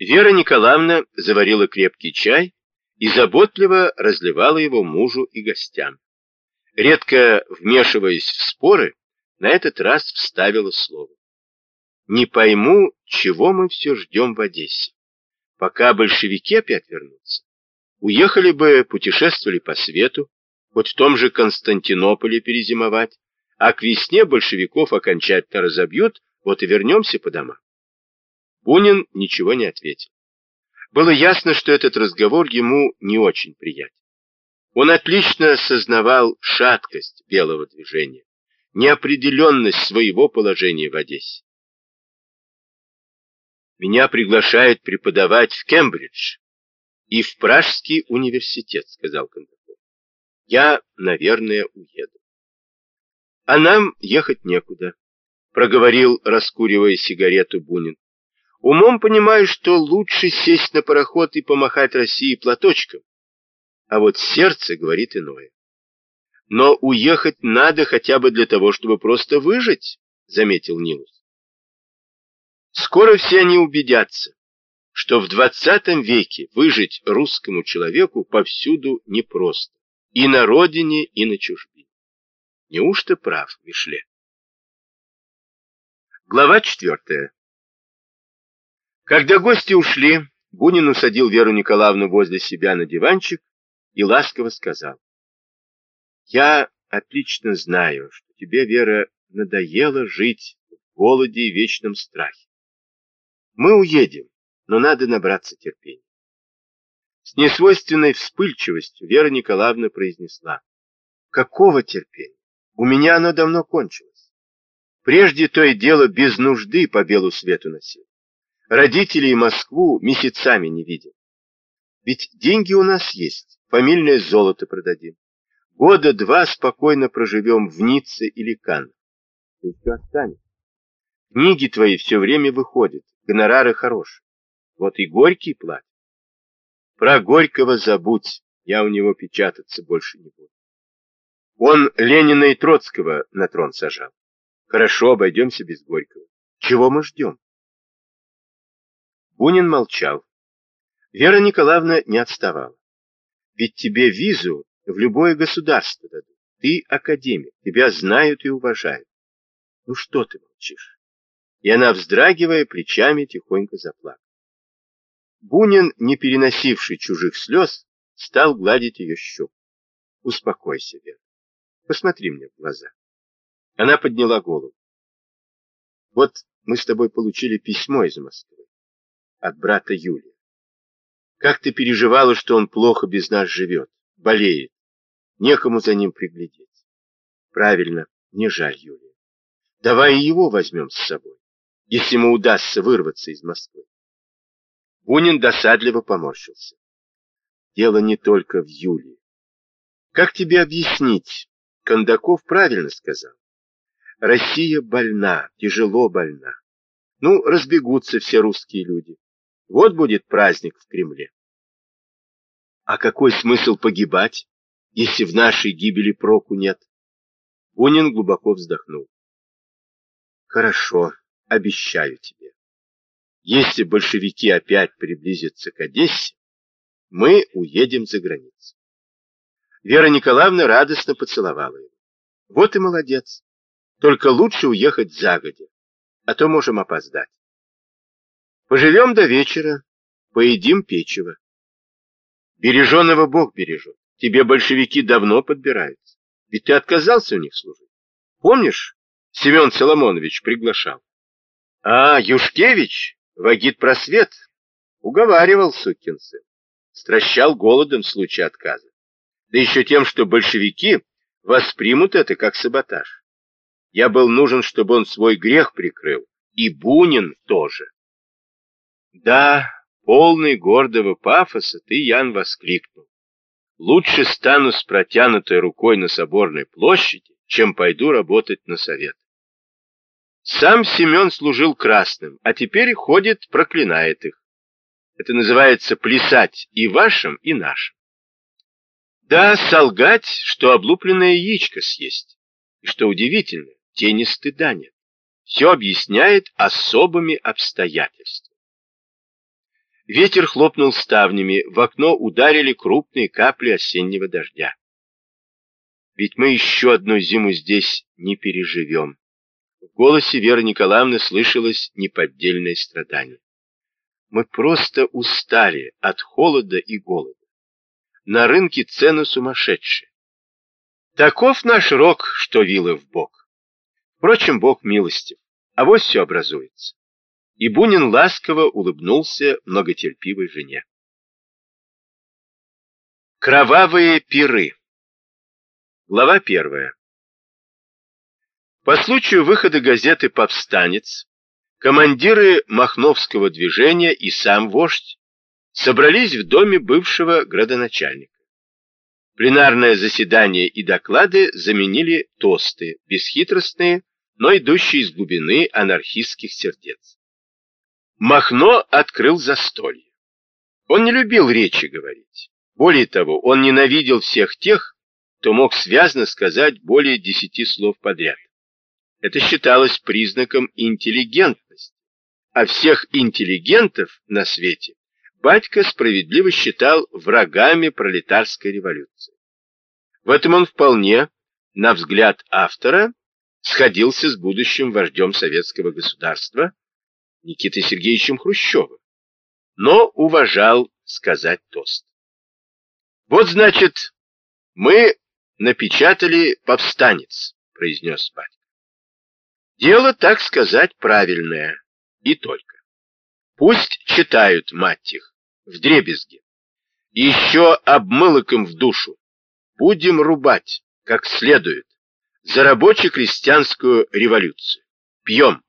Вера Николаевна заварила крепкий чай и заботливо разливала его мужу и гостям. Редко вмешиваясь в споры, на этот раз вставила слово. Не пойму, чего мы все ждем в Одессе. Пока большевики опять вернутся. Уехали бы, путешествовали по свету, хоть в том же Константинополе перезимовать, а к весне большевиков окончательно разобьют, вот и вернемся по домам. Бунин ничего не ответил. Было ясно, что этот разговор ему не очень приятен. Он отлично осознавал шаткость белого движения, неопределенность своего положения в Одессе. Меня приглашают преподавать в Кембридж и в Пражский университет, сказал Кондаков. Я, наверное, уеду. А нам ехать некуда, проговорил, раскуривая сигарету Бунин. Умом понимаю, что лучше сесть на пароход и помахать России платочком. А вот сердце говорит иное. Но уехать надо хотя бы для того, чтобы просто выжить, заметил Нилус. Скоро все они убедятся, что в 20 веке выжить русскому человеку повсюду непросто. И на родине, и на чужбине. Неужто прав Мишле? Глава четвертая. Когда гости ушли, Бунин усадил Веру Николаевну возле себя на диванчик и ласково сказал. «Я отлично знаю, что тебе, Вера, надоело жить в голоде и вечном страхе. Мы уедем, но надо набраться терпения. С несвойственной вспыльчивостью Вера Николаевна произнесла. Какого терпения? У меня оно давно кончилось. Прежде то и дело без нужды по белу свету носил. Родителей Москву месяцами не видел. Ведь деньги у нас есть, фамильное золото продадим. Года два спокойно проживем в Ницце или Каннах. Ты все останется. Книги твои все время выходят, гонорары хорошие. Вот и Горький платит. Про Горького забудь, я у него печататься больше не буду. Он Ленина и Троцкого на трон сажал. Хорошо, обойдемся без Горького. Чего мы ждем? Бунин молчал. Вера Николаевна не отставала. Ведь тебе визу в любое государство дадут. Ты академик, тебя знают и уважают. Ну что ты молчишь? И она, вздрагивая плечами, тихонько заплакала. Бунин, не переносивший чужих слез, стал гладить ее щеку. Успокойся, Вера. Посмотри мне в глаза. Она подняла голову. Вот мы с тобой получили письмо из Москвы от брата Юлия. Как ты переживала, что он плохо без нас живет, болеет, некому за ним приглядеть. Правильно, не жаль Юлия. Давай и его возьмем с собой, если ему удастся вырваться из Москвы. Бунин досадливо поморщился. Дело не только в Юлии. Как тебе объяснить? Кондаков правильно сказал. Россия больна, тяжело больна. Ну, разбегутся все русские люди. Вот будет праздник в Кремле. А какой смысл погибать, если в нашей гибели проку нет? Бунин глубоко вздохнул. Хорошо, обещаю тебе. Если большевики опять приблизятся к Одессе, мы уедем за границу. Вера Николаевна радостно поцеловала его. Вот и молодец. Только лучше уехать загодя, а то можем опоздать. Поживем до вечера, поедим печево. Береженого Бог бережет. Тебе большевики давно подбираются. Ведь ты отказался у них служить. Помнишь, Семен Соломонович приглашал? А, Юшкевич, Вагит Просвет, уговаривал сукин сын. Стращал голодом в случае отказа. Да еще тем, что большевики воспримут это как саботаж. Я был нужен, чтобы он свой грех прикрыл. И Бунин тоже. Да, полный гордого пафоса, ты, Ян, воскликнул. Лучше стану с протянутой рукой на соборной площади, чем пойду работать на совет. Сам Семен служил красным, а теперь ходит, проклинает их. Это называется плясать и вашим, и нашим. Да, солгать, что облупленное яичко съесть. И что удивительно, тени стыда нет. Все объясняет особыми обстоятельствами. Ветер хлопнул ставнями, в окно ударили крупные капли осеннего дождя. Ведь мы еще одну зиму здесь не переживем. В голосе Веры Николаевны слышалось неподдельное страдание. Мы просто устали от холода и голода. На рынке цены сумасшедшие. Таков наш рок, что вилы в бок. Впрочем, Бог милостив, а вот все образуется и Бунин ласково улыбнулся многотерпивой жене. Кровавые пиры. Глава первая. По случаю выхода газеты «Повстанец» командиры Махновского движения и сам вождь собрались в доме бывшего градоначальника. Пленарное заседание и доклады заменили тосты, бесхитростные, но идущие из глубины анархистских сердец. Махно открыл застолье. Он не любил речи говорить. Более того, он ненавидел всех тех, кто мог связно сказать более десяти слов подряд. Это считалось признаком интеллигентности. А всех интеллигентов на свете батька справедливо считал врагами пролетарской революции. В этом он вполне, на взгляд автора, сходился с будущим вождем советского государства, Никитой Сергеевичем Хрущевым, но уважал сказать тост. Вот, значит, мы напечатали «Повстанец», произнес батька. Дело, так сказать, правильное, и только. Пусть читают, мать их, в дребезге. Еще обмылоком в душу. Будем рубать, как следует, за рабоче-крестьянскую революцию. Пьем.